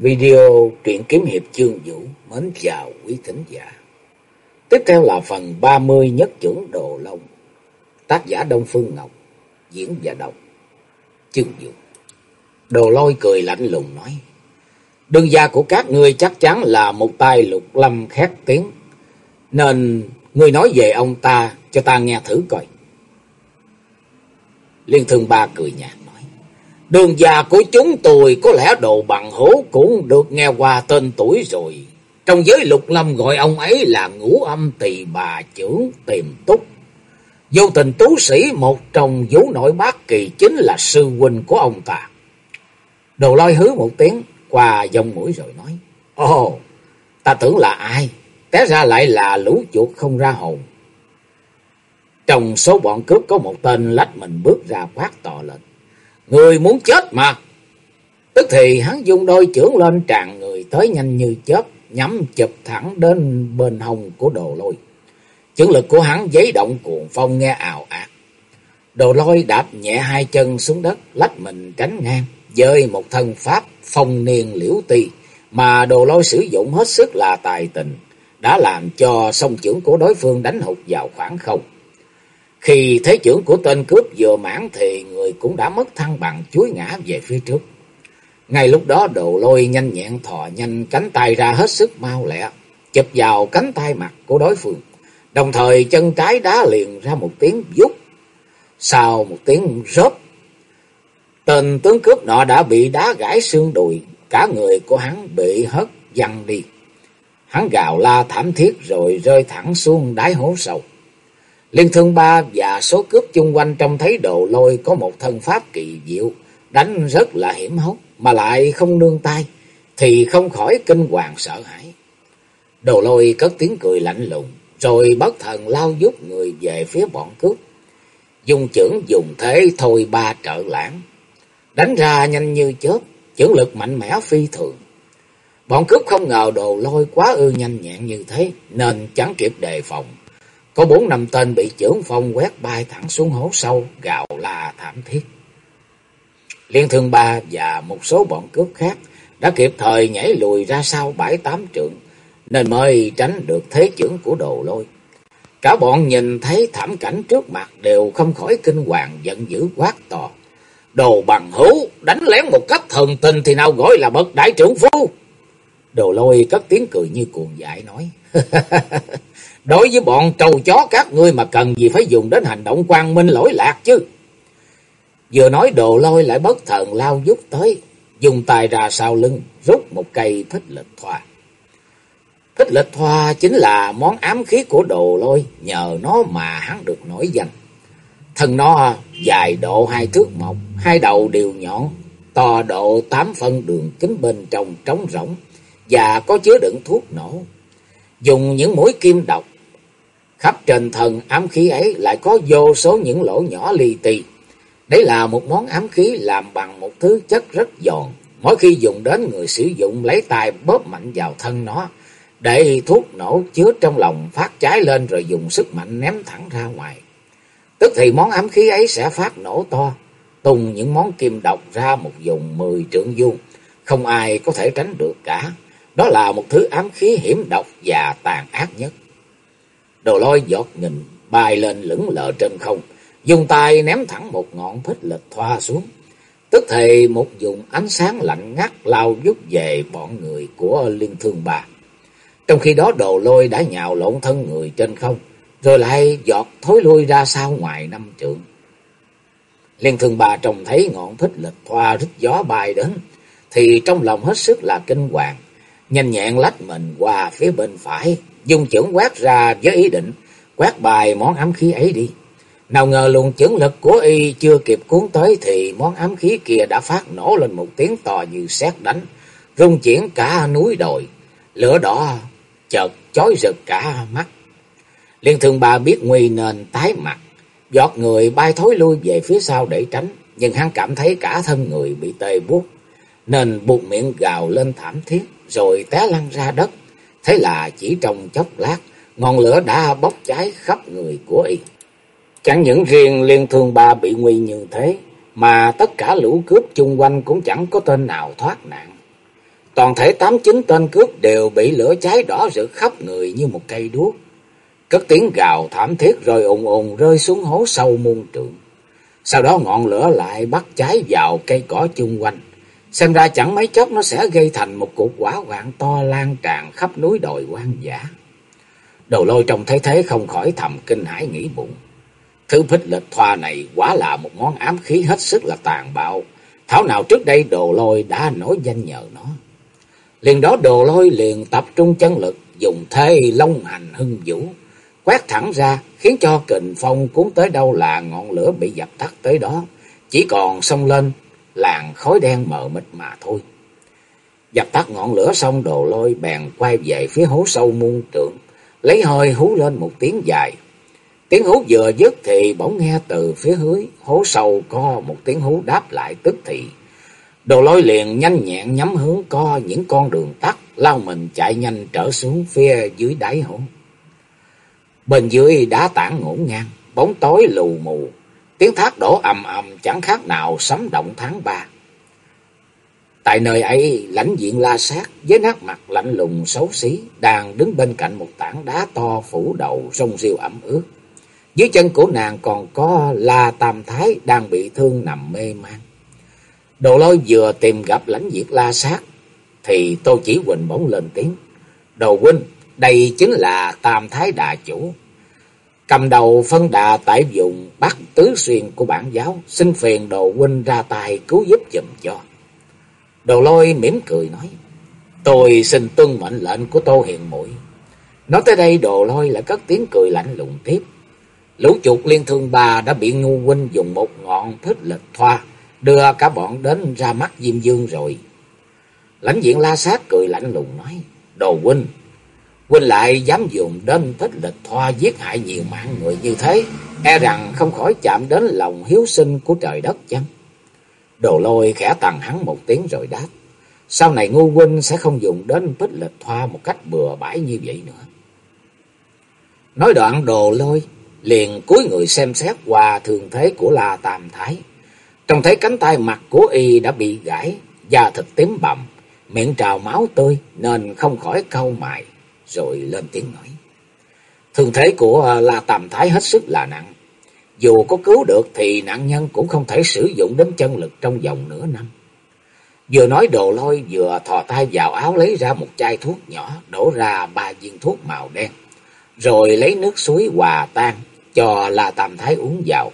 Video truyện kiếm hiệp chương vũ mến chào quý thính giả. Tiếp theo là phần 30 nhất trưởng Đồ Long. Tác giả Đông Phương Ngọc, diễn và đọc chương vũ. Đồ Lôi cười lạnh lùng nói: "Đương gia của các ngươi chắc chắn là một tay lục lâm khét tiếng, nên ngươi nói về ông ta cho ta nghe thử coi." Liên Thương Ba cười nhạt. Đường già của chúng tôi có lẽ đồ bằng hố cũng được nghe qua tên tuổi rồi. Trong giới lục lâm gọi ông ấy là ngũ âm tỳ bà trưởng tiềm túc. Vô tình tú sĩ một trong vũ nội bác kỳ chính là sư huynh của ông ta. Đồ lôi hứ một tiếng qua dòng mũi rồi nói. Ồ, ta tưởng là ai? Té ra lại là lũ chuột không ra hồn. Trong số bọn cướp có một tên lách mình bước ra quát to lên. Người muốn chết mà. Tức thì hắn dùng đôi chưởng lên tràn người tới nhanh như chớp, nhắm chụp thẳng đến bên hông của đồ lôi. Chưởng lực của hắn giấy động cuồng phong nghe ào ạt. Đồ lôi đạp nhẹ hai chân xuống đất, lách mình tránh ngang, dơi một thân pháp phong niên liễu ti mà đồ lôi sử dụng hết sức là tài tình, đã làm cho song trưởng của đối phương đánh hụt vào khoảng không. Khi thế trưởng của tên cướp vừa mãn thì người cũng đã mất thăng bằng chuối ngã về phía trước. Ngay lúc đó đồ lôi nhanh nhẹn thò nhanh cánh tay ra hết sức mau lẹ, chụp vào cánh tay mặt của đối phương. Đồng thời chân trái đá liền ra một tiếng vút. Sau một tiếng rớp, tên tướng cướp nọ đã bị đá gãy xương đùi, cả người của hắn bị hất văng đi. Hắn gào la thảm thiết rồi rơi thẳng xuống đáy hố sâu. Liên thương ba và số cướp chung quanh trông thấy đồ lôi có một thân pháp kỳ diệu, đánh rất là hiểm hóc mà lại không nương tay, thì không khỏi kinh hoàng sợ hãi. Đồ lôi cất tiếng cười lạnh lùng, rồi bất thần lao giúp người về phía bọn cướp. Dùng chưởng dùng thế thôi ba trợ lãng, đánh ra nhanh như chớp, chưởng lực mạnh mẽ phi thường. Bọn cướp không ngờ đồ lôi quá ư nhanh nhẹn như thế, nên chẳng kịp đề phòng có bốn năm tên bị trưởng phong quét bay thẳng xuống hố sâu, gào là thảm thiết. Liên thương ba và một số bọn cướp khác đã kịp thời nhảy lùi ra sau bãi tám trượng, nên mới tránh được thế trưởng của đồ lôi. Cả bọn nhìn thấy thảm cảnh trước mặt đều không khỏi kinh hoàng giận dữ quát to. Đồ bằng hữu, đánh lén một cách thần tình thì nào gọi là bậc đại trưởng phu. Đồ lôi cất tiếng cười như cuồng dại nói. Đối với bọn trâu chó các ngươi mà cần gì phải dùng đến hành động quang minh lỗi lạc chứ. Vừa nói đồ lôi lại bất thần lao giúp tới, dùng tay ra sau lưng, rút một cây thích lịch thoa. Thích lịch thoa chính là món ám khí của đồ lôi, nhờ nó mà hắn được nổi danh. Thân nó dài độ hai thước một, hai đầu đều nhọn, to độ tám phân đường kính bên trong trống rỗng và có chứa đựng thuốc nổ. Dùng những mũi kim độc Khắp trên thần ám khí ấy lại có vô số những lỗ nhỏ li ti. Đấy là một món ám khí làm bằng một thứ chất rất giòn. Mỗi khi dùng đến, người sử dụng lấy tay bóp mạnh vào thân nó. Để thuốc nổ chứa trong lòng phát cháy lên rồi dùng sức mạnh ném thẳng ra ngoài. Tức thì món ám khí ấy sẽ phát nổ to. Tung những món kim độc ra một vùng mười trượng vuông. Không ai có thể tránh được cả. Đó là một thứ ám khí hiểm độc và tàn ác nhất. Đồ lôi giọt nghìn bay lên lững lờ trên không, dùng tay ném thẳng một ngọn phích lịch thoa xuống. Tức thì một dùng ánh sáng lạnh ngắt lao vút về bọn người của liên thương bà. Trong khi đó đồ lôi đã nhào lộn thân người trên không, rồi lại giọt thối lui ra sau ngoài năm trượng. Liên thương bà trông thấy ngọn thích lịch thoa rít gió bay đến, thì trong lòng hết sức là kinh hoàng, nhanh nhẹn lách mình qua phía bên phải, dùng chưởng quát ra với ý định quát bài món ám khí ấy đi. Nào ngờ luồng chưởng lực của y chưa kịp cuốn tới thì món ám khí kia đã phát nổ lên một tiếng to như sét đánh, rung chuyển cả núi đồi, lửa đỏ chợt chói rực cả mắt. Liên thường bà biết nguy nên tái mặt, giọt người bay thối lui về phía sau để tránh, nhưng hắn cảm thấy cả thân người bị tê buốt, nên buộc miệng gào lên thảm thiết, rồi té lăn ra đất, Thế là chỉ trong chốc lát, ngọn lửa đã bốc cháy khắp người của y. Chẳng những riêng liên thương ba bị nguy như thế, mà tất cả lũ cướp chung quanh cũng chẳng có tên nào thoát nạn. Toàn thể tám chín tên cướp đều bị lửa cháy đỏ rực khắp người như một cây đuốc. Cất tiếng gào thảm thiết rồi ồn ồn rơi xuống hố sâu muôn trượng. Sau đó ngọn lửa lại bắt cháy vào cây cỏ chung quanh. Xem ra chẳng mấy chốc nó sẽ gây thành một cuộc quả hoạn to lan tràn khắp núi đồi quan giả Đầu lôi trong thế thế không khỏi thầm kinh hãi nghĩ bụng. Thứ phích lịch thoa này quả là một món ám khí hết sức là tàn bạo. Thảo nào trước đây đồ lôi đã nổi danh nhờ nó. Liền đó đồ lôi liền tập trung chân lực, dùng thế long hành hưng vũ, quét thẳng ra, khiến cho kình phong cuốn tới đâu là ngọn lửa bị dập tắt tới đó, chỉ còn xông lên làn khói đen mờ mịt mà thôi. Dập tắt ngọn lửa xong đồ lôi bèn quay về phía hố sâu muôn trượng, lấy hơi hú lên một tiếng dài. Tiếng hú vừa dứt thì bỗng nghe từ phía dưới hố sâu có một tiếng hú đáp lại tức thì. Đồ lôi liền nhanh nhẹn nhắm hướng co những con đường tắt, lao mình chạy nhanh trở xuống phía dưới đáy hố. Bên dưới đá tảng ngổn ngang, bóng tối lù mù, tiếng thác đổ ầm ầm chẳng khác nào sấm động tháng ba. Tại nơi ấy, lãnh diện la sát với nét mặt lạnh lùng xấu xí, đang đứng bên cạnh một tảng đá to phủ đầu sông riêu ẩm ướt. Dưới chân của nàng còn có La Tam Thái đang bị thương nằm mê man. Đồ lôi vừa tìm gặp lãnh diệt la sát, thì Tô Chỉ Huỳnh bỗng lên tiếng. Đồ huynh, đây chính là Tam Thái Đà Chủ. Cầm đầu phân đà tại vùng Bắc Tứ Xuyên của bản giáo, xin phiền đồ huynh ra tay cứu giúp giùm cho. Đồ lôi mỉm cười nói, tôi xin tuân mệnh lệnh của Tô Hiền Muội Nói tới đây đồ lôi lại cất tiếng cười lạnh lùng tiếp. Lũ chuột liên thương bà đã bị ngu huynh dùng một ngọn thích lực thoa, đưa cả bọn đến ra mắt Diêm Dương rồi. Lãnh diện la sát cười lạnh lùng nói, đồ huynh, huynh lại dám dùng đến thích lịch thoa giết hại nhiều mạng người như thế, e rằng không khỏi chạm đến lòng hiếu sinh của trời đất chăng? Đồ lôi khẽ tàn hắn một tiếng rồi đáp, sau này ngu huynh sẽ không dùng đến thích lịch thoa một cách bừa bãi như vậy nữa. Nói đoạn đồ lôi, liền cúi người xem xét qua thường thế của La Tam Thái. trong thấy cánh tay mặt của y đã bị gãy, da thịt tím bầm, miệng trào máu tươi nên không khỏi cau mày, rồi lên tiếng nói. Thương thế của à, La Tam Thái hết sức là nặng. Dù có cứu được thì nạn nhân cũng không thể sử dụng đến chân lực trong vòng nửa năm. Vừa nói đồ lôi vừa thò tay vào áo lấy ra một chai thuốc nhỏ, đổ ra ba viên thuốc màu đen. Rồi lấy nước suối hòa tan cho La Tam Thái uống vào.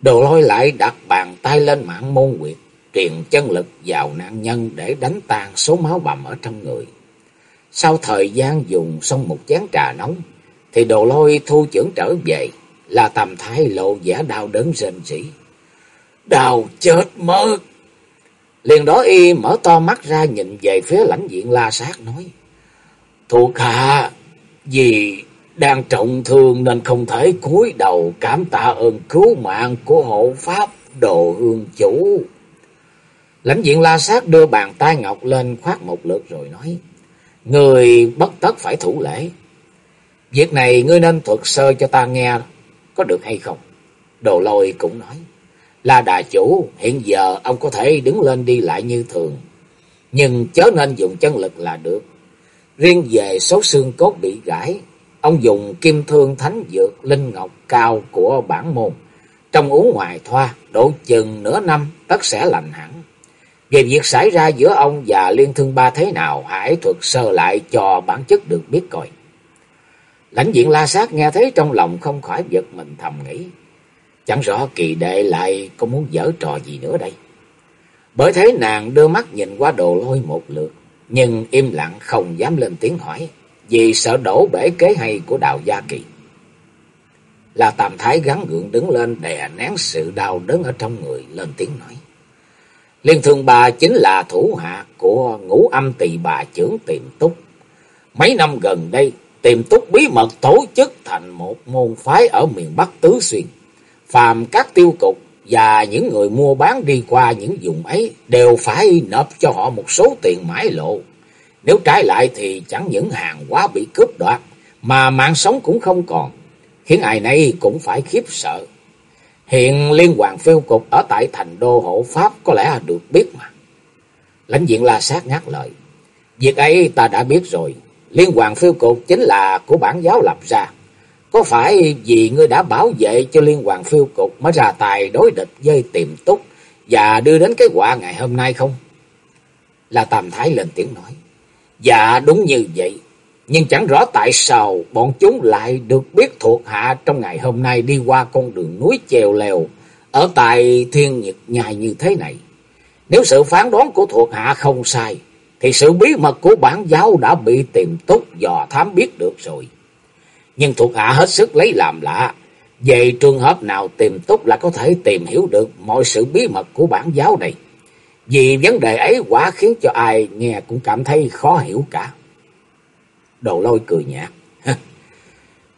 Đồ lôi lại đặt bàn tay lên mạng môn quyệt, truyền chân lực vào nạn nhân để đánh tan số máu bầm ở trong người. Sau thời gian dùng xong một chén trà nóng, thì đồ lôi thu trưởng trở về, là tầm thái lộ giả đau đớn rên rỉ. Đau chết mất! Liền đó y mở to mắt ra nhìn về phía lãnh diện la sát nói. Thuộc hạ, vì đang trọng thương nên không thể cúi đầu cảm tạ ơn cứu mạng của hộ pháp đồ hương chủ. Lãnh diện la sát đưa bàn tay ngọc lên khoát một lượt rồi nói. Người bất tất phải thủ lễ. Việc này ngươi nên thuật sơ cho ta nghe có được hay không? Đồ lôi cũng nói. Là đà chủ, hiện giờ ông có thể đứng lên đi lại như thường. Nhưng chớ nên dùng chân lực là được. Riêng về số xương cốt bị gãy, Ông dùng kim thương thánh dược linh ngọc cao của bản môn. Trong uống ngoài thoa, độ chừng nửa năm tất sẽ lành hẳn. Về việc xảy ra giữa ông và liên thương ba thế nào, hãy thuật sơ lại cho bản chất được biết coi. Lãnh diện la sát nghe thấy trong lòng không khỏi giật mình thầm nghĩ. Chẳng rõ kỳ đệ lại có muốn dở trò gì nữa đây. Bởi thế nàng đưa mắt nhìn qua đồ lôi một lượt, nhưng im lặng không dám lên tiếng hỏi vì sợ đổ bể kế hay của Đào Gia Kỳ. Là Tam Thái gắn gượng đứng lên đè nén sự đau đớn ở trong người, lên tiếng nói. Liên thương bà chính là thủ hạ của ngũ âm tỳ bà trưởng tiềm túc. Mấy năm gần đây, tiềm túc bí mật tổ chức thành một môn phái ở miền Bắc Tứ Xuyên. Phàm các tiêu cục và những người mua bán đi qua những vùng ấy đều phải nộp cho họ một số tiền mãi lộ nếu trái lại thì chẳng những hàng hóa bị cướp đoạt, mà mạng sống cũng không còn, khiến ai nấy cũng phải khiếp sợ. Hiện liên hoàng phiêu cục ở tại thành đô hộ Pháp có lẽ được biết mà. Lãnh diện la sát ngắt lời. Việc ấy ta đã biết rồi. Liên hoàng phiêu cục chính là của bản giáo lập ra. Có phải vì ngươi đã bảo vệ cho liên hoàng phiêu cục mới ra tài đối địch với tiềm túc và đưa đến cái quả ngày hôm nay không? Là Tam Thái lên tiếng nói. Dạ đúng như vậy. Nhưng chẳng rõ tại sao bọn chúng lại được biết thuộc hạ trong ngày hôm nay đi qua con đường núi chèo lèo ở tại thiên nhật nhai như thế này. Nếu sự phán đoán của thuộc hạ không sai, thì sự bí mật của bản giáo đã bị tìm túc dò thám biết được rồi. Nhưng thuộc hạ hết sức lấy làm lạ, về trường hợp nào tìm túc là có thể tìm hiểu được mọi sự bí mật của bản giáo này. Vì vấn đề ấy quả khiến cho ai nghe cũng cảm thấy khó hiểu cả. Đồ lôi cười nhạt.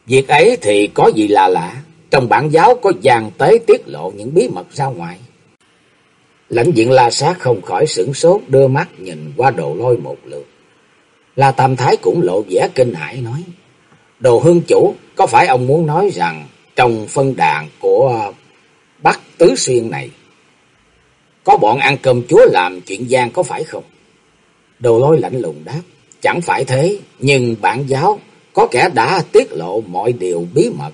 Việc ấy thì có gì là lạ. Trong bản giáo có giang tế tiết lộ những bí mật ra ngoài. Lãnh diện la sát không khỏi sửng sốt đưa mắt nhìn qua đồ lôi một lượt. La Tam Thái cũng lộ vẻ kinh hãi nói. Đồ hương chủ, có phải ông muốn nói rằng trong phân đàn của Bắc Tứ Xuyên này có bọn ăn cơm chúa làm chuyện gian có phải không? Đồ lôi lạnh lùng đáp. Chẳng phải thế, nhưng bản giáo có kẻ đã tiết lộ mọi điều bí mật.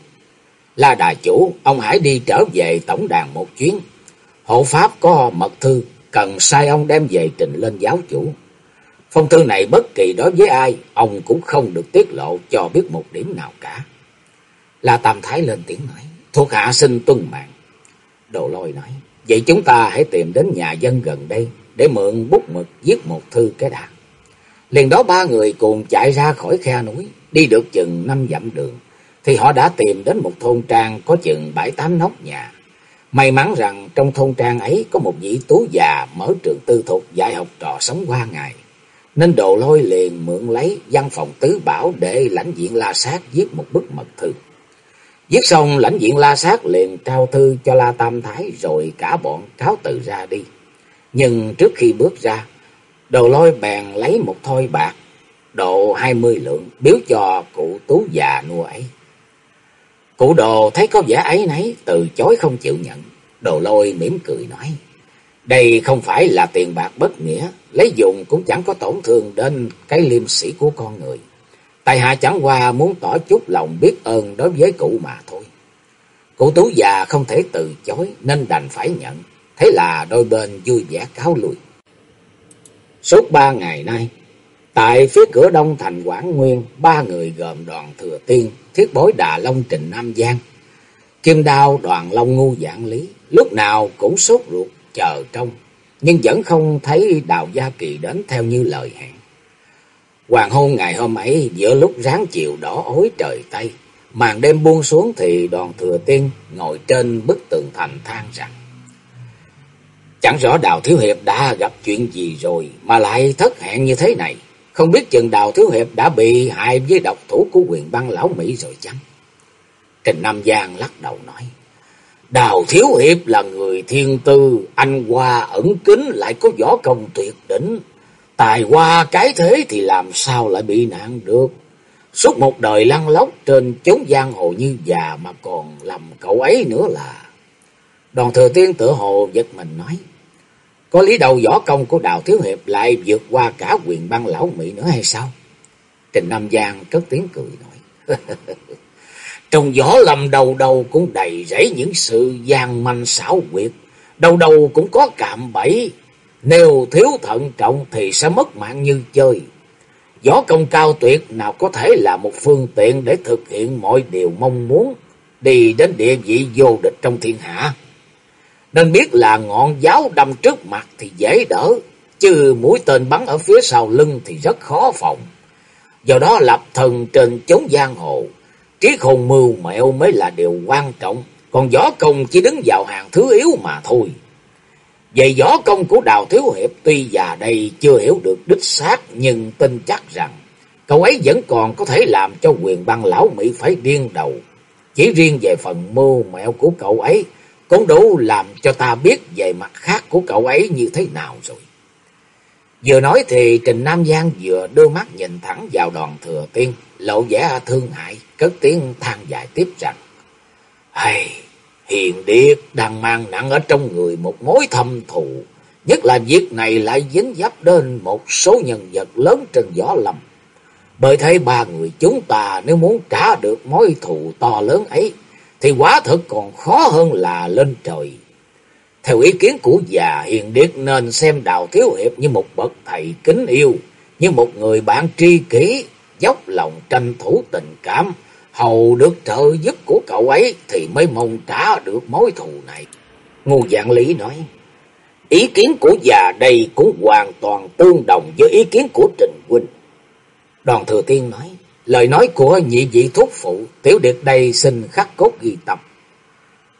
Là đà chủ, ông hãy đi trở về tổng đàn một chuyến. Hộ pháp có mật thư, cần sai ông đem về trình lên giáo chủ. Phong thư này bất kỳ đối với ai, ông cũng không được tiết lộ cho biết một điểm nào cả. La Tam Thái lên tiếng nói, thuộc hạ xin tuân mạng. Đồ lôi nói, vậy chúng ta hãy tìm đến nhà dân gần đây để mượn bút mực viết một thư cái đàn. Liền đó ba người cùng chạy ra khỏi khe núi, đi được chừng năm dặm đường, thì họ đã tìm đến một thôn trang có chừng bảy tám nóc nhà. May mắn rằng trong thôn trang ấy có một vị tú già mở trường tư thục dạy học trò sống qua ngày. Nên đồ lôi liền mượn lấy văn phòng tứ bảo để lãnh diện la sát viết một bức mật thư. Viết xong lãnh diện la sát liền trao thư cho La Tam Thái rồi cả bọn cáo từ ra đi. Nhưng trước khi bước ra, đồ lôi bèn lấy một thoi bạc, độ hai mươi lượng, biếu cho cụ tú già nua ấy. Cụ đồ thấy có vẻ ấy nấy, từ chối không chịu nhận. Đồ lôi mỉm cười nói, đây không phải là tiền bạc bất nghĩa, lấy dùng cũng chẳng có tổn thương đến cái liêm sĩ của con người. Tài hạ chẳng qua muốn tỏ chút lòng biết ơn đối với cụ mà thôi. Cụ tú già không thể từ chối nên đành phải nhận. Thế là đôi bên vui vẻ cáo lui. Suốt ba ngày nay, tại phía cửa đông thành Quảng Nguyên, ba người gồm đoàn thừa tiên, thiết bối Đà Long Trịnh Nam Giang, Kim Đao đoàn Long Ngu Dạng Lý, lúc nào cũng sốt ruột chờ trông, nhưng vẫn không thấy Đào Gia Kỳ đến theo như lời hẹn. Hoàng hôn ngày hôm ấy giữa lúc ráng chiều đỏ ối trời Tây, màn đêm buông xuống thì đoàn thừa tiên ngồi trên bức tường thành than rằng Chẳng rõ Đào Thiếu Hiệp đã gặp chuyện gì rồi mà lại thất hẹn như thế này. Không biết chừng Đào Thiếu Hiệp đã bị hại với độc thủ của quyền băng lão Mỹ rồi chăng? Trình Nam Giang lắc đầu nói. Đào Thiếu Hiệp là người thiên tư, anh hoa ẩn kính lại có võ công tuyệt đỉnh. Tài hoa cái thế thì làm sao lại bị nạn được. Suốt một đời lăn lóc trên chốn giang hồ như già mà còn làm cậu ấy nữa là... Đoàn thừa tiên tự hồ giật mình nói. Có lý đầu võ công của Đào Thiếu Hiệp lại vượt qua cả quyền băng lão Mỹ nữa hay sao? Trình Nam Giang cất tiếng cười nói. Trong gió lầm đầu đầu cũng đầy rẫy những sự gian manh xảo quyệt. Đầu đầu cũng có cạm bẫy. Nếu thiếu thận trọng thì sẽ mất mạng như chơi. Gió công cao tuyệt nào có thể là một phương tiện để thực hiện mọi điều mong muốn. Đi đến địa vị vô địch trong thiên hạ. Nên biết là ngọn giáo đâm trước mặt thì dễ đỡ, chứ mũi tên bắn ở phía sau lưng thì rất khó phòng. Do đó lập thần trên chốn giang hồ, trí khôn mưu mẹo mới là điều quan trọng, còn võ công chỉ đứng vào hàng thứ yếu mà thôi. Về võ công của Đào Thiếu Hiệp tuy già đây chưa hiểu được đích xác nhưng tin chắc rằng cậu ấy vẫn còn có thể làm cho quyền băng lão Mỹ phải điên đầu. Chỉ riêng về phần mưu mẹo của cậu ấy cũng đủ làm cho ta biết về mặt khác của cậu ấy như thế nào rồi. Vừa nói thì Trình Nam Giang vừa đưa mắt nhìn thẳng vào đoàn thừa tiên, lộ vẻ thương hại, cất tiếng than dài tiếp rằng. Hay, hiền điệt đang mang nặng ở trong người một mối thâm thù, Nhất là việc này lại dính dấp đến một số nhân vật lớn trên gió lâm. Bởi thế ba người chúng ta nếu muốn trả được mối thù to lớn ấy, thì quả thực còn khó hơn là lên trời. Theo ý kiến của già Hiền Điệt nên xem Đào Thiếu Hiệp như một bậc thầy kính yêu, như một người bạn tri kỷ, dốc lòng tranh thủ tình cảm, hầu được trợ giúp của cậu ấy thì mới mong trả được mối thù này. Ngô Dạng Lý nói, ý kiến của già đây cũng hoàn toàn tương đồng với ý kiến của Trình Huynh. Đoàn Thừa Tiên nói, lời nói của nhị vị thúc phụ, tiểu điệt đây xin khắc cốt ghi tập.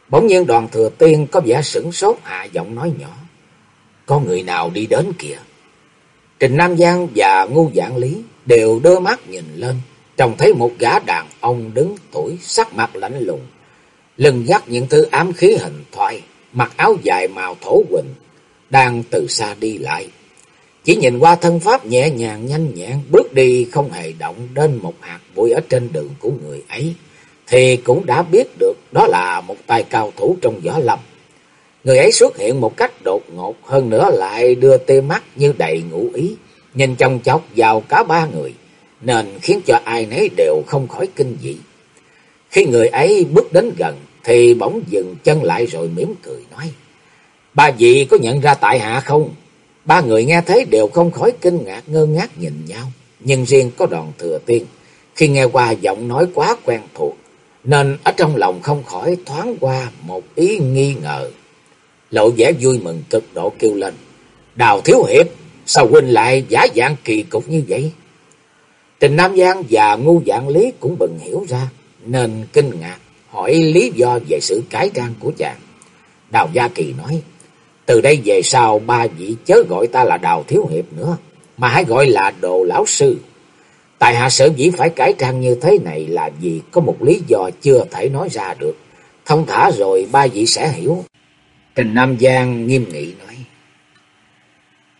Bỗng nhiên đoàn thừa tiên có vẻ sửng sốt hạ giọng nói nhỏ. Có người nào đi đến kìa? Trình Nam Giang và Ngu Giảng Lý đều đưa mắt nhìn lên. Trông thấy một gã đàn ông đứng tuổi sắc mặt lạnh lùng. Lưng dắt những thứ ám khí hình thoại. Mặc áo dài màu thổ quỳnh. Đang từ xa đi lại. Chỉ nhìn qua thân pháp nhẹ nhàng nhanh nhẹn. Bước đi không hề động đến một hạt bụi ở trên đường của người ấy thì cũng đã biết được đó là một tay cao thủ trong võ lâm. Người ấy xuất hiện một cách đột ngột, hơn nữa lại đưa tia mắt như đầy ngụ ý, nhìn trong chốc vào cả ba người, nên khiến cho ai nấy đều không khỏi kinh dị. Khi người ấy bước đến gần, thì bỗng dừng chân lại rồi mỉm cười nói, Ba vị có nhận ra tại hạ không? Ba người nghe thấy đều không khỏi kinh ngạc ngơ ngác nhìn nhau, nhưng riêng có đoàn thừa tiên, khi nghe qua giọng nói quá quen thuộc, nên ở trong lòng không khỏi thoáng qua một ý nghi ngờ. Lộ vẻ vui mừng cực độ kêu lên. Đào Thiếu Hiệp, sao huynh lại giả dạng kỳ cục như vậy? Trình Nam Giang và Ngu Dạng Lý cũng bừng hiểu ra, nên kinh ngạc hỏi lý do về sự cải trang của chàng. Đào Gia Kỳ nói, từ đây về sau ba vị chớ gọi ta là Đào Thiếu Hiệp nữa, mà hãy gọi là Đồ Lão Sư. Tại hạ sở dĩ phải cải trang như thế này là vì có một lý do chưa thể nói ra được. Thông thả rồi ba vị sẽ hiểu. Trình Nam Giang nghiêm nghị nói.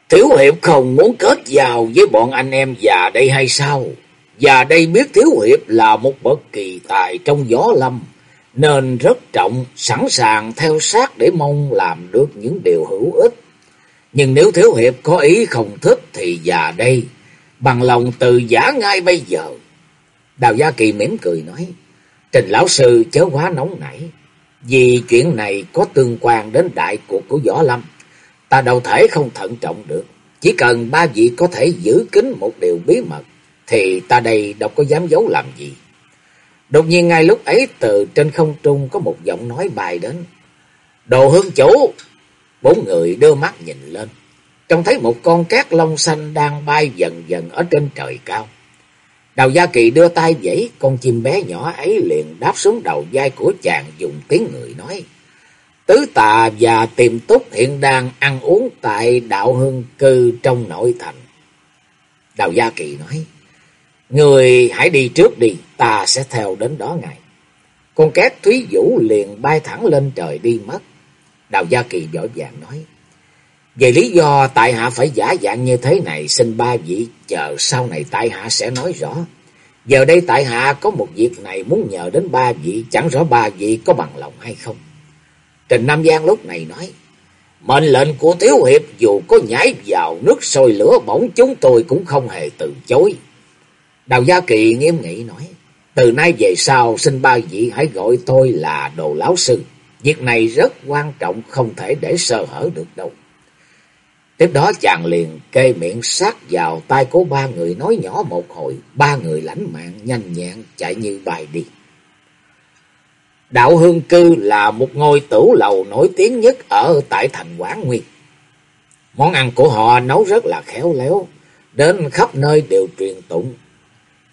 Thiếu Hiệp không muốn kết giao với bọn anh em già đây hay sao? Già đây biết Thiếu Hiệp là một bậc kỳ tài trong gió lâm, nên rất trọng, sẵn sàng theo sát để mong làm được những điều hữu ích. Nhưng nếu Thiếu Hiệp có ý không thích thì già đây bằng lòng từ giả ngay bây giờ. Đào Gia Kỳ mỉm cười nói, Trình Lão Sư chớ quá nóng nảy, vì chuyện này có tương quan đến đại cuộc của Võ Lâm. Ta đâu thể không thận trọng được, chỉ cần ba vị có thể giữ kín một điều bí mật, thì ta đây đâu có dám giấu làm gì. Đột nhiên ngay lúc ấy từ trên không trung có một giọng nói bài đến. Đồ hương chủ! Bốn người đưa mắt nhìn lên trông thấy một con cát long xanh đang bay dần dần ở trên trời cao. Đào Gia Kỳ đưa tay dãy, con chim bé nhỏ ấy liền đáp xuống đầu vai của chàng dùng tiếng người nói. Tứ tà và tiềm túc hiện đang ăn uống tại đạo hương cư trong nội thành. Đào Gia Kỳ nói, Người hãy đi trước đi, ta sẽ theo đến đó ngài. Con cát Thúy Vũ liền bay thẳng lên trời đi mất. Đào Gia Kỳ vội vàng nói, về lý do tại hạ phải giả dạng như thế này, xin ba vị chờ sau này tại hạ sẽ nói rõ. Giờ đây tại hạ có một việc này muốn nhờ đến ba vị, chẳng rõ ba vị có bằng lòng hay không. Trình Nam Giang lúc này nói, mệnh lệnh của Thiếu Hiệp dù có nhảy vào nước sôi lửa bỏng chúng tôi cũng không hề từ chối. Đào Gia Kỳ nghiêm nghị nói, từ nay về sau xin ba vị hãy gọi tôi là đồ lão sư. Việc này rất quan trọng không thể để sơ hở được đâu. Tiếp đó chàng liền kê miệng sát vào tay của ba người nói nhỏ một hồi, ba người lãnh mạng nhanh nhẹn chạy như bài đi. Đạo Hương Cư là một ngôi tửu lầu nổi tiếng nhất ở tại thành Quảng Nguyên. Món ăn của họ nấu rất là khéo léo, đến khắp nơi đều truyền tụng.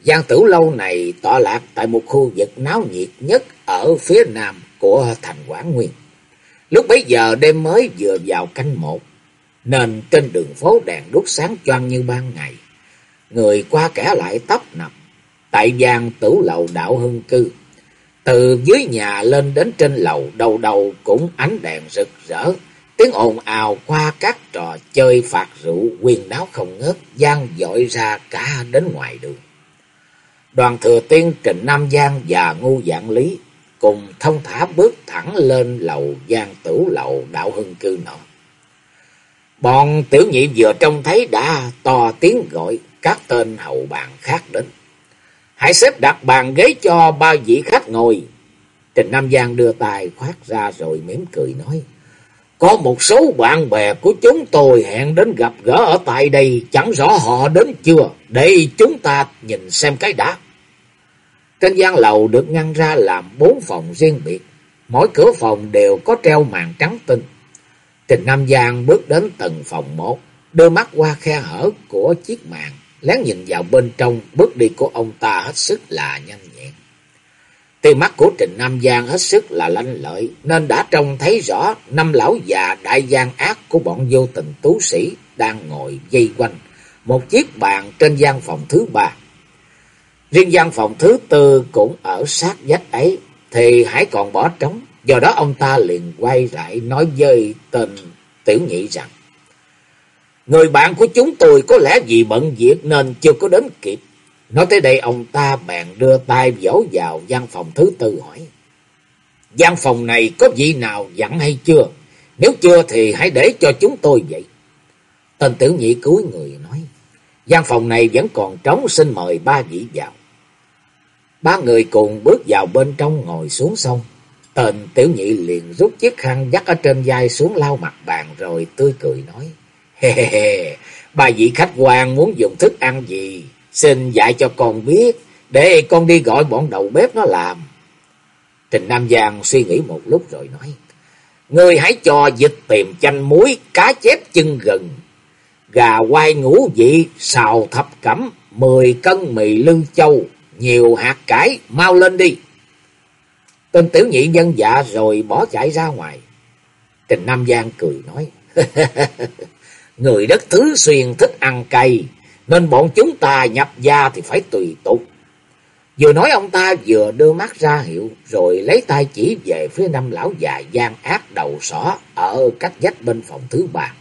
Giang tử lâu này tọa lạc tại một khu vực náo nhiệt nhất ở phía nam của thành Quảng Nguyên. Lúc bấy giờ đêm mới vừa vào canh một, nên trên đường phố đèn đốt sáng choang như ban ngày. Người qua kẻ lại tấp nập, tại giang tử lầu đạo hương cư. Từ dưới nhà lên đến trên lầu, đầu đầu cũng ánh đèn rực rỡ, tiếng ồn ào qua các trò chơi phạt rượu quyền đáo không ngớt, gian dội ra cả đến ngoài đường. Đoàn thừa tiên Trịnh Nam Giang và Ngu Dạng Lý cùng thông thả bước thẳng lên lầu giang tử lầu đạo hưng cư nọ. Bọn tiểu nhị vừa trông thấy đã to tiếng gọi các tên hậu bàn khác đến. Hãy xếp đặt bàn ghế cho ba vị khách ngồi. Trình Nam Giang đưa tài khoát ra rồi mỉm cười nói. Có một số bạn bè của chúng tôi hẹn đến gặp gỡ ở tại đây, chẳng rõ họ đến chưa, để chúng ta nhìn xem cái đã. Trên gian lầu được ngăn ra làm bốn phòng riêng biệt, mỗi cửa phòng đều có treo màn trắng tinh. Trình Nam Giang bước đến tầng phòng một, đưa mắt qua khe hở của chiếc màn, lén nhìn vào bên trong, bước đi của ông ta hết sức là nhanh nhẹn. Tia mắt của Trình Nam Giang hết sức là lanh lợi, nên đã trông thấy rõ năm lão già đại gian ác của bọn vô tình tú sĩ đang ngồi dây quanh một chiếc bàn trên gian phòng thứ ba. Riêng gian phòng thứ tư cũng ở sát vách ấy, thì hãy còn bỏ trống. Do đó ông ta liền quay lại nói với tên tiểu nhị rằng, Người bạn của chúng tôi có lẽ vì bận việc nên chưa có đến kịp. Nói tới đây ông ta bèn đưa tay vỗ vào gian phòng thứ tư hỏi. gian phòng này có vị nào dặn hay chưa? Nếu chưa thì hãy để cho chúng tôi vậy. Tên tiểu nhị cúi người nói. gian phòng này vẫn còn trống xin mời ba vị vào. Ba người cùng bước vào bên trong ngồi xuống xong. Tên tiểu nhị liền rút chiếc khăn dắt ở trên vai xuống lau mặt bàn rồi tươi cười nói. He he he, ba vị khách quan muốn dùng thức ăn gì? Xin dạy cho con biết, để con đi gọi bọn đầu bếp nó làm. Trình Nam Giang suy nghĩ một lúc rồi nói. Ngươi hãy cho dịch tìm chanh muối, cá chép chân gừng, gà quay ngũ vị, xào thập cẩm, mười cân mì lương châu, nhiều hạt cải, mau lên đi. Tên tiểu nhị nhân dạ rồi bỏ chạy ra ngoài. Trình Nam Giang cười nói. Người đất thứ xuyên thích ăn cay, nên bọn chúng ta nhập gia thì phải tùy tục. Vừa nói ông ta vừa đưa mắt ra hiệu, rồi lấy tay chỉ về phía năm lão già gian ác đầu sỏ ở cách dách bên phòng thứ ba.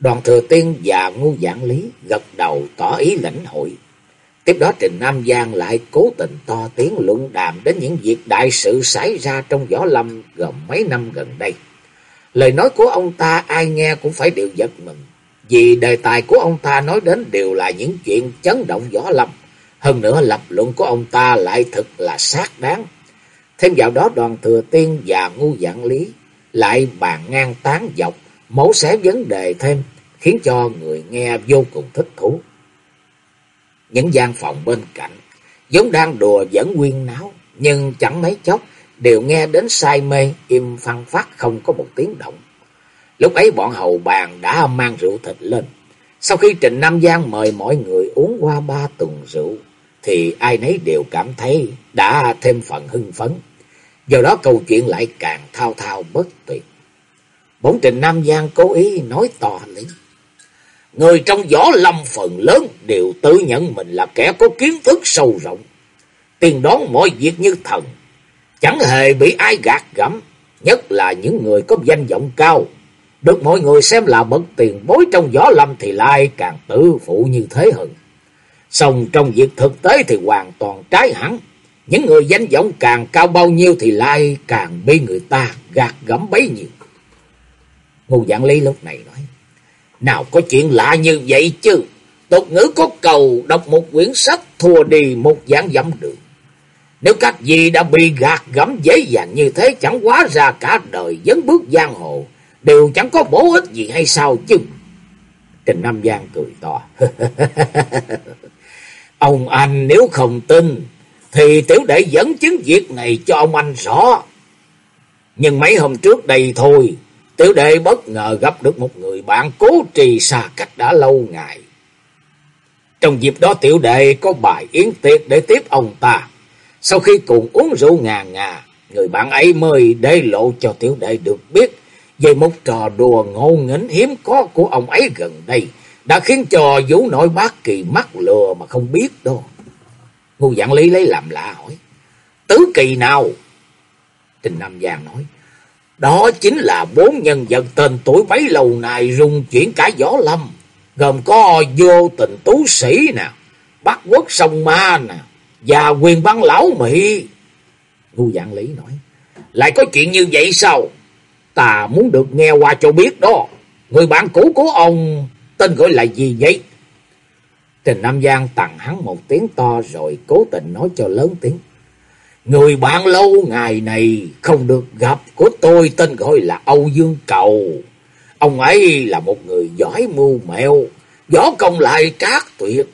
Đoàn thừa tiên và ngu giảng lý gật đầu tỏ ý lãnh hội. Tiếp đó Trình Nam Giang lại cố tình to tiếng luận đàm đến những việc đại sự xảy ra trong võ lâm gần mấy năm gần đây. Lời nói của ông ta ai nghe cũng phải đều giật mình. Vì đề tài của ông ta nói đến đều là những chuyện chấn động võ lâm. Hơn nữa lập luận của ông ta lại thật là xác đáng. Thêm vào đó đoàn thừa tiên và ngu dạng lý lại bàn ngang tán dọc, mẫu xé vấn đề thêm, khiến cho người nghe vô cùng thích thú. Những gian phòng bên cạnh, giống đang đùa vẫn quyên náo, nhưng chẳng mấy chốc đều nghe đến say mê, im phăng phát không có một tiếng động. Lúc ấy bọn hầu bàn đã mang rượu thịt lên. Sau khi Trịnh Nam Giang mời mọi người uống qua ba tuần rượu, thì ai nấy đều cảm thấy đã thêm phần hưng phấn. Do đó câu chuyện lại càng thao thao bất tuyệt. Bỗng Trịnh Nam Giang cố ý nói to lên. Người trong võ lâm phần lớn đều tự nhận mình là kẻ có kiến thức sâu rộng. Tiền đoán mọi việc như thần. Chẳng hề bị ai gạt gẫm. Nhất là những người có danh vọng cao. Được mọi người xem là bậc tiền bối trong võ lâm thì lại càng tự phụ như thế hơn. Xong trong việc thực tế thì hoàn toàn trái hẳn. Những người danh vọng càng cao bao nhiêu thì lại càng bị người ta gạt gẫm bấy nhiêu. Ngô Giảng Lý lúc này nói. Nào có chuyện lạ như vậy chứ. Tục ngữ có cầu đọc một quyển sách thua đi một giảng dẫm đường. Nếu các gì đã bị gạt gẫm dễ dàng như thế chẳng quá ra cả đời dấn bước giang hồ. Đều chẳng có bổ ích gì hay sao chứ. Trình Nam Giang cười to. ông anh nếu không tin thì tiểu đệ dẫn chứng việc này cho ông anh rõ. Nhưng mấy hôm trước đây thôi, tiểu đệ bất ngờ gặp được một người bạn cố trì xa cách đã lâu ngày. Trong dịp đó tiểu đệ có bài yến tiệc để tiếp ông ta. Sau khi cùng uống rượu ngà ngà, người bạn ấy mới để lộ cho tiểu đệ được biết về một trò đùa ngộ nghĩnh hiếm có của ông ấy gần đây, đã khiến cho vũ nội bác kỳ mắc lừa mà không biết đâu. Ngô dạng lý lấy làm lạ hỏi, tứ kỳ nào? Trình Nam Giang nói, đó chính là bốn nhân vật tên tuổi bấy lâu nay rung chuyển cả võ lâm, gồm có vô tình tú sĩ nè, bắc quốc sông ma nè, và quyền băng lão Mỹ. Ngô dạng lý nói, lại có chuyện như vậy sao? Ta muốn được nghe qua cho biết đó. Người bạn cũ của ông tên gọi là gì vậy? Trình Nam Giang tặng hắn một tiếng to rồi cố tình nói cho lớn tiếng. Người bạn lâu ngày này không được gặp của tôi tên gọi là Âu Dương Cầu. Ông ấy là một người giỏi mưu mẹo, võ công lại trác tuyệt.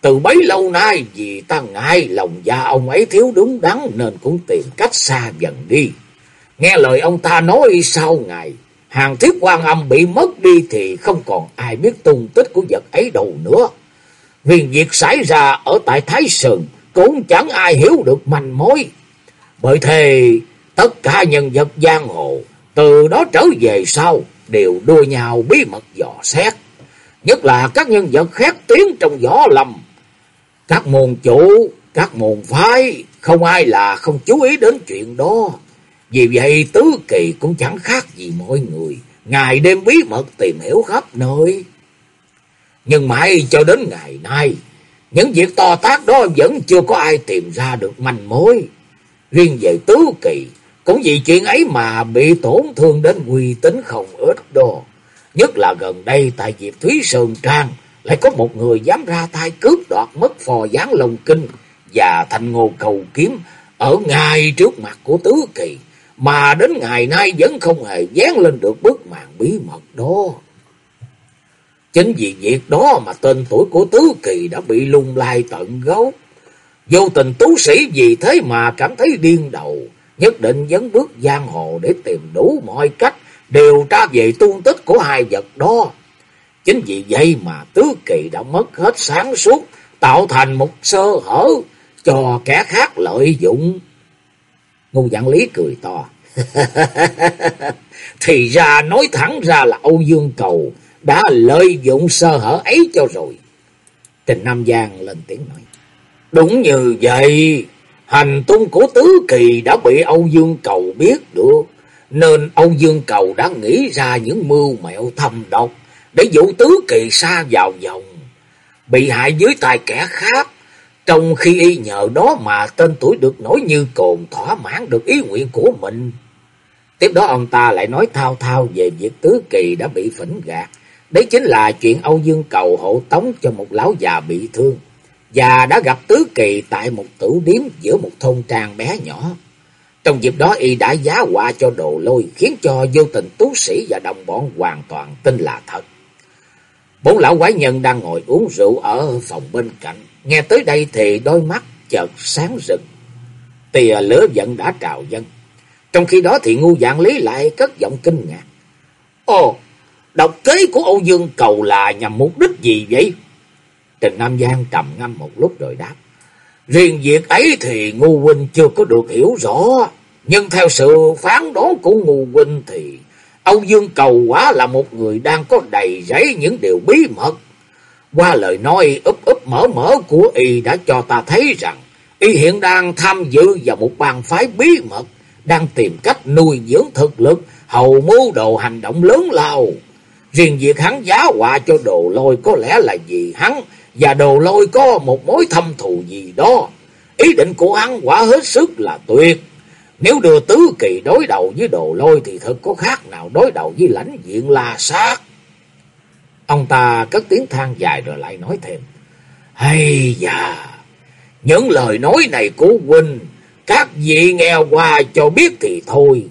Từ bấy lâu nay vì ta ngại lòng gia ông ấy thiếu đúng đắn nên cũng tìm cách xa dần đi. Nghe lời ông ta nói sau ngày, hàng thiết quan âm bị mất đi thì không còn ai biết tung tích của vật ấy đâu nữa. Vì việc xảy ra ở tại Thái Sơn cũng chẳng ai hiểu được manh mối. Bởi thế tất cả nhân vật giang hồ từ đó trở về sau đều đua nhau bí mật dò xét. Nhất là các nhân vật khét tiếng trong võ lâm. Các môn chủ, các môn phái, không ai là không chú ý đến chuyện đó. Vì vậy Tứ Kỳ cũng chẳng khác gì mọi người. Ngày đêm bí mật tìm hiểu khắp nơi. Nhưng mãi cho đến ngày nay, những việc to tác đó vẫn chưa có ai tìm ra được manh mối. Riêng về Tứ Kỳ, cũng vì chuyện ấy mà bị tổn thương đến uy tín không ít đó. Nhất là gần đây tại Diệp Thúy Sơn Trang, lại có một người dám ra tay cướp đoạt mất phò gián lồng kinh và thành ngô cầu kiếm ở ngay trước mặt của Tứ Kỳ, mà đến ngày nay vẫn không hề dán lên được bức màn bí mật đó. Chính vì việc đó mà tên tuổi của Tứ Kỳ đã bị lung lai tận gốc. Vô tình tú sĩ vì thế mà cảm thấy điên đầu, nhất định dấn bước giang hồ để tìm đủ mọi cách điều tra về tung tích của hai vật đó. Chính vì vậy mà Tứ Kỳ đã mất hết sáng suốt, tạo thành một sơ hở cho kẻ khác lợi dụng. Ngu dạng lý cười to. Thì ra nói thẳng ra là Âu Dương Cầu đã lợi dụng sơ hở ấy cho rồi. Trình Nam Giang lên tiếng nói. Đúng như vậy, hành tung của Tứ Kỳ đã bị Âu Dương Cầu biết được, nên Âu Dương Cầu đã nghĩ ra những mưu mẹo thâm độc để dụ Tứ Kỳ xa vào vòng, bị hại dưới tay kẻ khác. Trong khi y nhờ đó mà tên tuổi được nổi như cồn thỏa mãn được ý nguyện của mình. Tiếp đó ông ta lại nói thao thao về việc Tứ Kỳ đã bị phỉnh gạt. Đấy chính là chuyện Âu Dương Cầu hộ tống cho một lão già bị thương. Và đã gặp Tứ Kỳ tại một tử điếm giữa một thôn trang bé nhỏ. Trong dịp đó y đã giá họa cho đồ lôi, khiến cho vô tình tú sĩ và đồng bọn hoàn toàn tin là thật. Bốn lão quái nhân đang ngồi uống rượu ở phòng bên cạnh. Nghe tới đây thì đôi mắt chợt sáng rực. Tìa lửa giận đã trào dân. Trong khi đó thì ngu dạng lý lại cất giọng kinh ngạc. Ồ, độc kế của Âu Dương Cầu là nhằm mục đích gì vậy? Trình Nam Giang trầm ngâm một lúc rồi đáp. Riêng việc ấy thì ngu huynh chưa có được hiểu rõ. Nhưng theo sự phán đoán của ngu huynh thì Âu Dương Cầu quả là một người đang có đầy rẫy những điều bí mật. Qua lời nói úp úp mở mở của y đã cho ta thấy rằng y hiện đang tham dự vào một bàn phái bí mật, đang tìm cách nuôi dưỡng thực lực, hầu mưu đồ hành động lớn lao. Riêng việc hắn giá họa cho đồ lôi có lẽ là vì hắn và đồ lôi có một mối thâm thù gì đó. Ý định của hắn quả hết sức là tuyệt. Nếu đưa tứ kỳ đối đầu với đồ lôi thì thật có khác nào đối đầu với lãnh diện la sát. Ông ta cất tiếng than dài rồi lại nói thêm. Hay da, những lời nói này của huynh, các vị nghe qua cho biết thì thôi,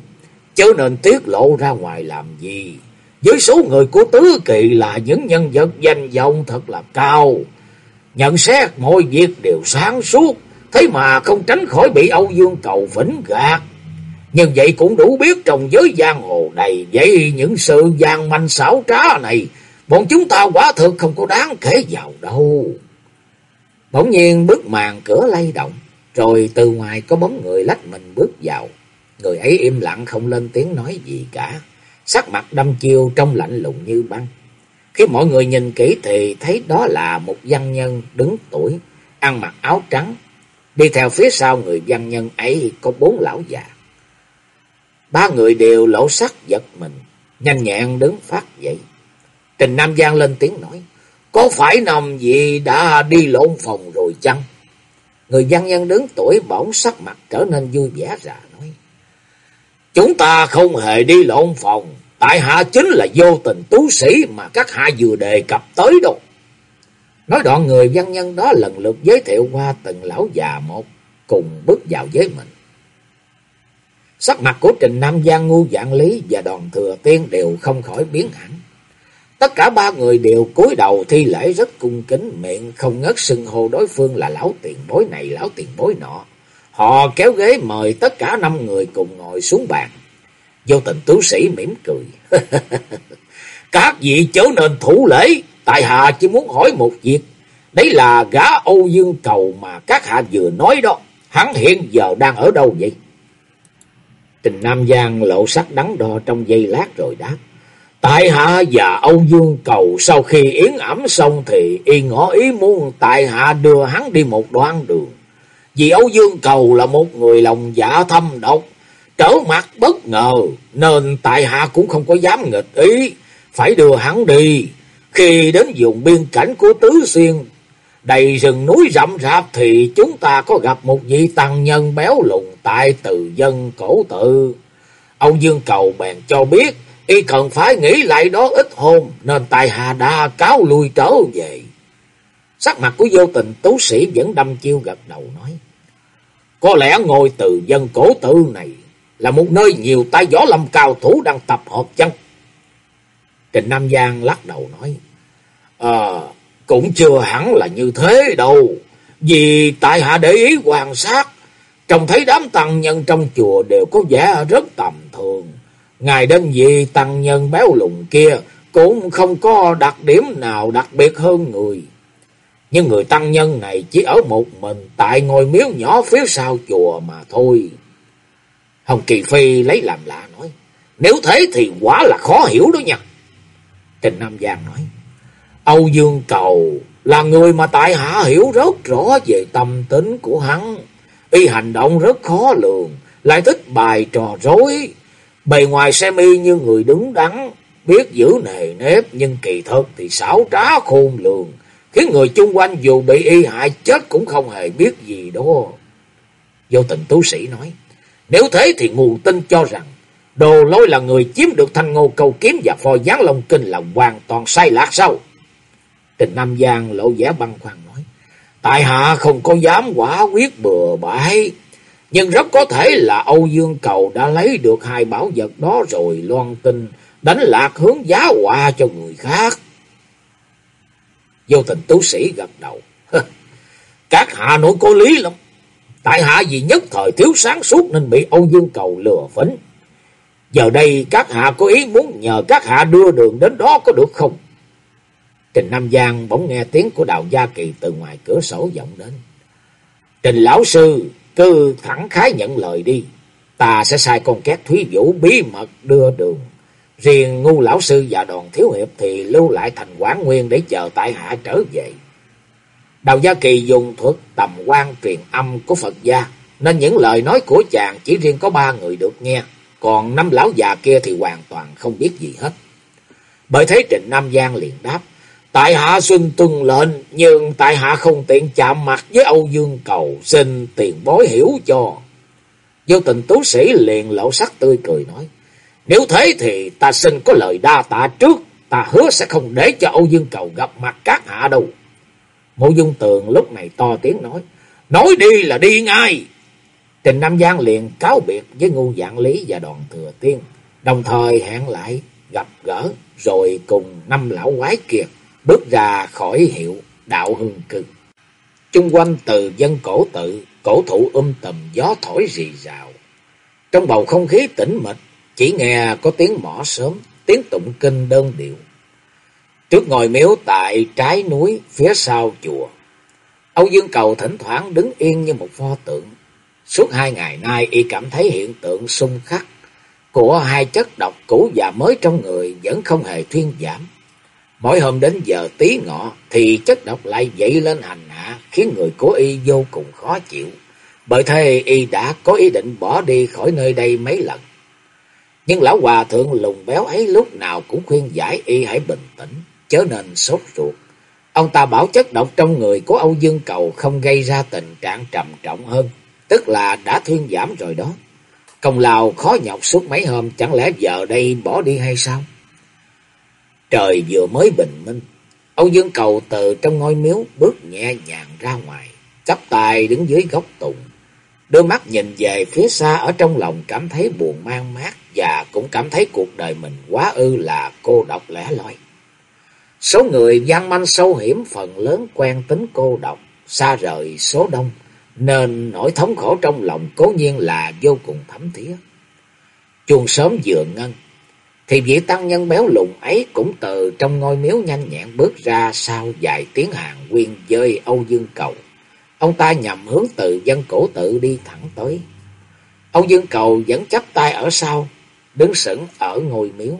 chứ nên tiết lộ ra ngoài làm gì. Với số người của Tứ Kỳ là những nhân vật danh vọng thật là cao. Nhận xét mọi việc đều sáng suốt, thế mà không tránh khỏi bị Âu Dương Cầu vĩnh gạt. Nhưng vậy cũng đủ biết trong giới giang hồ này, vậy những sự gian manh xảo trá này, bọn chúng ta quả thực không có đáng kể vào đâu. Bỗng nhiên bức màn cửa lay động, rồi từ ngoài có bóng người lách mình bước vào. Người ấy im lặng không lên tiếng nói gì cả, sắc mặt đâm chiêu trong lạnh lùng như băng. Khi mọi người nhìn kỹ thì thấy đó là một văn nhân đứng tuổi, ăn mặc áo trắng. Đi theo phía sau người văn nhân ấy có bốn lão già. Ba người đều lộ sắc giật mình, nhanh nhẹn đứng phát dậy. Trình Nam Giang lên tiếng nói, có phải nằm gì đã đi lộn phòng rồi chăng? Người dân nhân đứng tuổi bỗng sắc mặt trở nên vui vẻ ra nói, Chúng ta không hề đi lộn phòng, Tại hạ chính là vô tình tú sĩ mà các hạ vừa đề cập tới đâu. Nói đoạn người văn nhân đó lần lượt giới thiệu qua từng lão già một cùng bước vào với mình. Sắc mặt của Trình Nam Giang ngu dạng lý và đoàn thừa tiên đều không khỏi biến hẳn. Tất cả ba người đều cúi đầu thi lễ rất cung kính, miệng không ngớt xưng hô đối phương là lão tiền bối này, lão tiền bối nọ. Họ kéo ghế mời tất cả năm người cùng ngồi xuống bàn. Vô tình tú sĩ mỉm cười. Các vị chớ nên thủ lễ, tại hạ chỉ muốn hỏi một việc. Đấy là gã Âu Dương Cầu mà các hạ vừa nói đó. Hắn hiện giờ đang ở đâu vậy? Trình Nam Giang lộ sắc đắn đo trong giây lát rồi đáp. Tại hạ và Âu Dương Cầu sau khi yến ẩm xong thì y ngỏ ý muốn tại hạ đưa hắn đi một đoạn đường. Vì Âu Dương Cầu là một người lòng dạ thâm độc, trở mặt bất ngờ, nên tại hạ cũng không có dám nghịch ý, phải đưa hắn đi. Khi đến vùng biên cảnh của Tứ Xuyên, đầy rừng núi rậm rạp thì chúng ta có gặp một vị tăng nhân béo lùn tại từ dân cổ tự. Âu Dương Cầu bèn cho biết, y cần phải nghĩ lại đó ít hôm, nên tài hà đa cáo lui trở về. Sắc mặt của vô tình tú sĩ vẫn đâm chiêu gật đầu nói. Có lẽ ngôi từ dân cổ tự này là một nơi nhiều tay gió lâm cao thủ đang tập hợp chăng? Trình Nam Giang lắc đầu nói. Ờ, cũng chưa hẳn là như thế đâu. Vì tại hạ để ý quan sát, trông thấy đám tăng nhân trong chùa đều có vẻ rất tầm thường. Ngài đến vị tăng nhân béo lùn kia cũng không có đặc điểm nào đặc biệt hơn người. Nhưng người tăng nhân này chỉ ở một mình tại ngôi miếu nhỏ phía sau chùa mà thôi. Hồng Kỳ Phi lấy làm lạ nói. Nếu thế thì quả là khó hiểu đó nha. Trình Nam Giang nói. Âu Dương Cầu là người mà tại hạ hiểu rất rõ về tâm tính của hắn. Y hành động rất khó lường, lại thích bài trò rối. Bề ngoài xem y như người đứng đắn, biết giữ nề nếp nhưng kỳ thực thì xảo trá khôn lường, khiến người chung quanh dù bị y hại chết cũng không hề biết gì đó. Vô tình tú sĩ nói, nếu thế thì nguồn tin cho rằng đồ lôi là người chiếm được thanh ngô câu kiếm và phò gián long kinh là hoàn toàn sai lạc sao? Trình Nam Giang lộ vẻ băng khoăn nói, tại hạ không có dám quả quyết bừa bãi, nhưng rất có thể là Âu Dương Cầu đã lấy được hai bảo vật đó rồi, loan tin đánh lạc hướng giá họa cho người khác. Vô tình tú sĩ gật đầu. Các hạ nội có lý lắm. Tại hạ vì nhất thời thiếu sáng suốt nên bị Âu Dương Cầu lừa phỉnh. Giờ đây các hạ có ý muốn nhờ các hạ đưa đường đến đó có được không? Trình Nam Giang bỗng nghe tiếng của Đạo Gia Kỳ từ ngoài cửa sổ vọng đến. Trình Lão Sư cứ thẳng khái nhận lời đi. Ta sẽ sai con két Thúy Vũ bí mật đưa đường. Riêng ngu lão sư và đoàn thiếu hiệp thì lưu lại thành quán nguyên để chờ tại hạ trở về. Đào Gia Kỳ dùng thuật tầm quan truyền âm của Phật gia, nên những lời nói của chàng chỉ riêng có ba người được nghe, còn năm lão già kia thì hoàn toàn không biết gì hết. Bởi thế Trịnh Nam Giang liền đáp, Tại hạ xin tuân lệnh, nhưng tại hạ không tiện chạm mặt với Âu Dương Cầu, xin tiền bối hiểu cho. Vô tình tú sĩ liền lộ sắc tươi cười nói, nếu thế thì ta xin có lời đa tạ trước, ta hứa sẽ không để cho Âu Dương Cầu gặp mặt các hạ đâu. Mộ dung tường lúc này to tiếng nói, nói đi là đi ngay. Trình Nam Giang liền cáo biệt với ngu dạng lý và đoàn thừa tiên, đồng thời hẹn lại gặp gỡ rồi cùng năm lão quái kiệt bước ra khỏi hiệu đạo hưng cư. Trung quanh từ dân cổ tự, cổ thụ um tùm gió thổi rì rào. Trong bầu không khí tĩnh mịch, chỉ nghe có tiếng mỏ sớm, tiếng tụng kinh đơn điệu. Trước ngồi miếu tại trái núi phía sau chùa, Âu Dương Cầu thỉnh thoảng đứng yên như một pho tượng. Suốt hai ngày nay y cảm thấy hiện tượng xung khắc của hai chất độc cũ và mới trong người vẫn không hề thuyên giảm. Mỗi hôm đến giờ tí ngọ thì chất độc lại dậy lên hành hạ, khiến người của y vô cùng khó chịu. Bởi thế y đã có ý định bỏ đi khỏi nơi đây mấy lần. Nhưng lão hòa thượng lùng béo ấy lúc nào cũng khuyên giải y hãy bình tĩnh, chớ nên sốt ruột. Ông ta bảo chất độc trong người của Âu Dương Cầu không gây ra tình trạng trầm trọng hơn, tức là đã thuyên giảm rồi đó. Công lao khó nhọc suốt mấy hôm, chẳng lẽ giờ đây bỏ đi hay sao? Trời vừa mới bình minh, Âu Dương Cầu từ trong ngôi miếu bước nhẹ nhàng ra ngoài, chắp tay đứng dưới gốc tùng. Đôi mắt nhìn về phía xa ở trong lòng cảm thấy buồn mang mát và cũng cảm thấy cuộc đời mình quá ư là cô độc lẻ loi. Số người gian manh sâu hiểm phần lớn quen tính cô độc, xa rời số đông, nên nỗi thống khổ trong lòng cố nhiên là vô cùng thấm thía. Chuông sớm vừa ngân, thì vị tăng nhân béo lùn ấy cũng từ trong ngôi miếu nhanh nhẹn bước ra sau vài tiếng hàng quyên dơi Âu Dương Cầu. Ông ta nhằm hướng từ dân cổ tự đi thẳng tới. Âu Dương Cầu vẫn chắp tay ở sau, đứng sững ở ngôi miếu.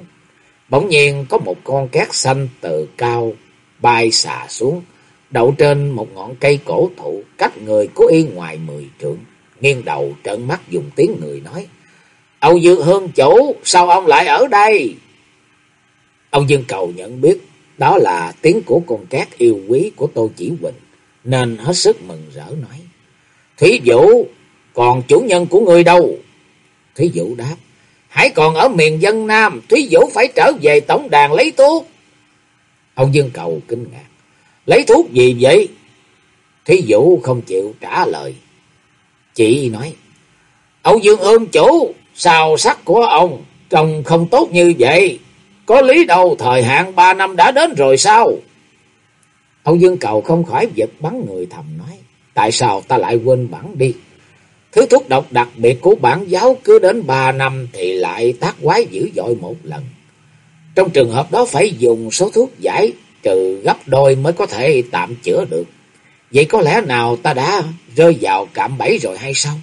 Bỗng nhiên có một con cát xanh từ cao bay xà xuống, đậu trên một ngọn cây cổ thụ cách người của y ngoài mười trượng. Nghiêng đầu trợn mắt dùng tiếng người nói. Âu Dương Hương chủ, sao ông lại ở đây? Ông Dương Cầu nhận biết đó là tiếng của con cát yêu quý của Tô Chỉ Huỳnh, nên hết sức mừng rỡ nói. Thí Vũ, còn chủ nhân của người đâu? Thí Vũ đáp, hãy còn ở miền dân Nam, Thí Vũ phải trở về tổng đàn lấy thuốc. Ông Dương Cầu kinh ngạc, lấy thuốc gì vậy? Thí Vũ không chịu trả lời. Chị nói, Âu Dương Hương chủ, Sao sắc của ông trông không tốt như vậy? Có lý đâu, thời hạn ba năm đã đến rồi sao? Ông Dương Cầu không khỏi giật bắn người thầm nói. Tại sao ta lại quên bản đi? Thứ thuốc độc đặc biệt của bản giáo cứ đến ba năm thì lại tác quái dữ dội một lần. Trong trường hợp đó phải dùng số thuốc giải, trừ gấp đôi mới có thể tạm chữa được. Vậy có lẽ nào ta đã rơi vào cạm bẫy rồi hay sao?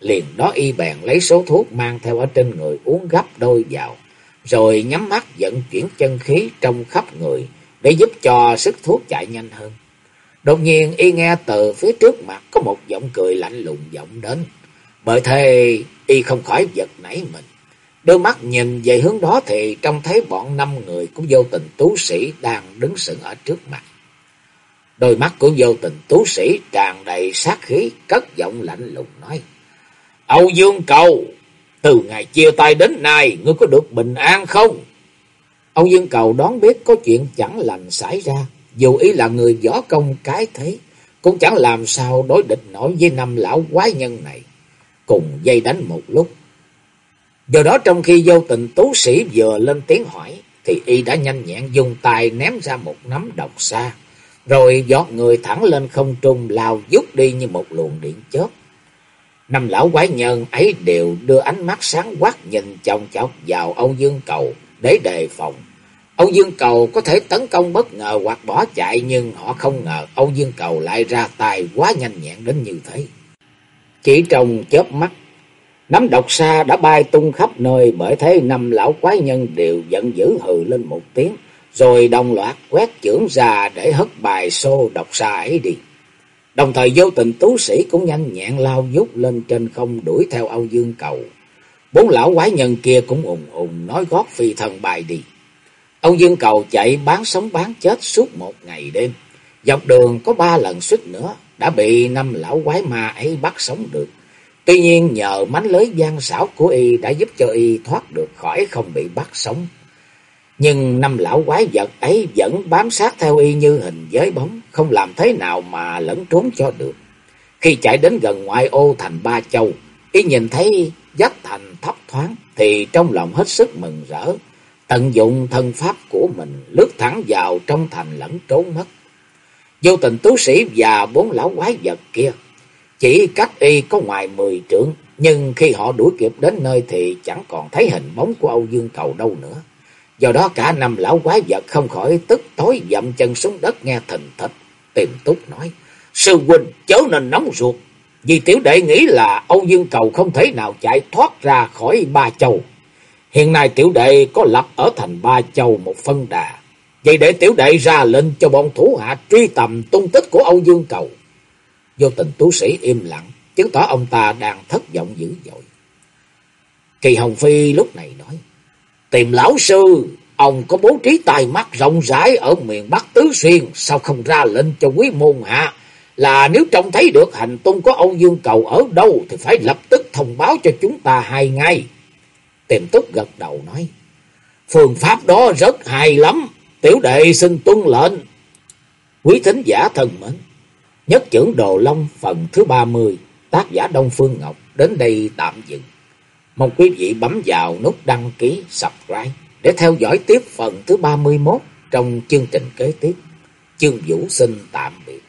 Liền đó y bèn lấy số thuốc mang theo ở trên người uống gấp đôi vào, rồi nhắm mắt vận chuyển chân khí trong khắp người để giúp cho sức thuốc chạy nhanh hơn. Đột nhiên y nghe từ phía trước mặt có một giọng cười lạnh lùng vọng đến. Bởi thế y không khỏi giật nảy mình. Đôi mắt nhìn về hướng đó thì trông thấy bọn năm người cũng vô tình tú sĩ đang đứng sững ở trước mặt. Đôi mắt của vô tình tú sĩ tràn đầy sát khí, cất giọng lạnh lùng nói. Âu Dương Cầu, từ ngày chia tay đến nay, ngươi có được bình an không? Âu Dương Cầu đoán biết có chuyện chẳng lành xảy ra, dù ý là người võ công cái thế, cũng chẳng làm sao đối địch nổi với năm lão quái nhân này, cùng dây đánh một lúc. Do đó trong khi vô tình tú sĩ vừa lên tiếng hỏi, thì y đã nhanh nhẹn dùng tay ném ra một nắm độc xa, rồi giọt người thẳng lên không trung lao dút đi như một luồng điện chớp. Năm lão quái nhân ấy đều đưa ánh mắt sáng quắc nhìn chồng chọc vào Âu Dương Cầu để đề phòng. Âu Dương Cầu có thể tấn công bất ngờ hoặc bỏ chạy nhưng họ không ngờ Âu Dương Cầu lại ra tay quá nhanh nhẹn đến như thế. Chỉ trong chớp mắt, nắm độc xa đã bay tung khắp nơi bởi thế năm lão quái nhân đều giận dữ hừ lên một tiếng, rồi đồng loạt quét chưởng ra để hất bài xô độc xa ấy đi. Đồng thời vô tình tú sĩ cũng nhanh nhẹn lao dút lên trên không đuổi theo Âu Dương Cầu. Bốn lão quái nhân kia cũng ùng ùng nói gót phi thần bài đi. Âu Dương Cầu chạy bán sống bán chết suốt một ngày đêm. Dọc đường có ba lần suýt nữa đã bị năm lão quái ma ấy bắt sống được. Tuy nhiên nhờ mánh lưới gian xảo của y đã giúp cho y thoát được khỏi không bị bắt sống. Nhưng năm lão quái vật ấy vẫn bám sát theo y như hình giới bóng, không làm thế nào mà lẫn trốn cho được. Khi chạy đến gần ngoại ô thành Ba Châu, y nhìn thấy dách thành thấp thoáng, thì trong lòng hết sức mừng rỡ, tận dụng thân pháp của mình lướt thẳng vào trong thành lẫn trốn mất. Vô tình tú sĩ và bốn lão quái vật kia, chỉ cách y có ngoài mười trượng, nhưng khi họ đuổi kịp đến nơi thì chẳng còn thấy hình bóng của Âu Dương Cầu đâu nữa. Do đó cả năm lão quái vật không khỏi tức tối dậm chân xuống đất nghe thình thịch. Tìm túc nói. Sư huynh chớ nên nóng ruột. Vì tiểu đệ nghĩ là Âu Dương Cầu không thể nào chạy thoát ra khỏi Ba Châu. Hiện nay tiểu đệ có lập ở thành Ba Châu một phân đà. Vậy để tiểu đệ ra lệnh cho bọn thủ hạ truy tầm tung tích của Âu Dương Cầu. Vô tình tú sĩ im lặng, chứng tỏ ông ta đang thất vọng dữ dội. Kỳ Hồng Phi lúc này nói. Tìm lão sư, ông có bố trí tài mắt rộng rãi ở miền Bắc Tứ Xuyên, sao không ra lệnh cho quý môn hạ là nếu trông thấy được hành tung có Âu Dương Cầu ở đâu thì phải lập tức thông báo cho chúng ta hai ngày. Tiềm túc gật đầu nói. Phương pháp đó rất hay lắm. Tiểu đệ xin tuân lệnh. Quý thính giả thân mến. Nhất trưởng Đồ Long phần thứ 30. Tác giả Đông Phương Ngọc. Đến đây tạm dừng. Mong quý vị bấm vào nút đăng ký, subscribe để theo dõi tiếp phần thứ 31 trong chương trình kế tiếp. Chương Vũ xin tạm biệt.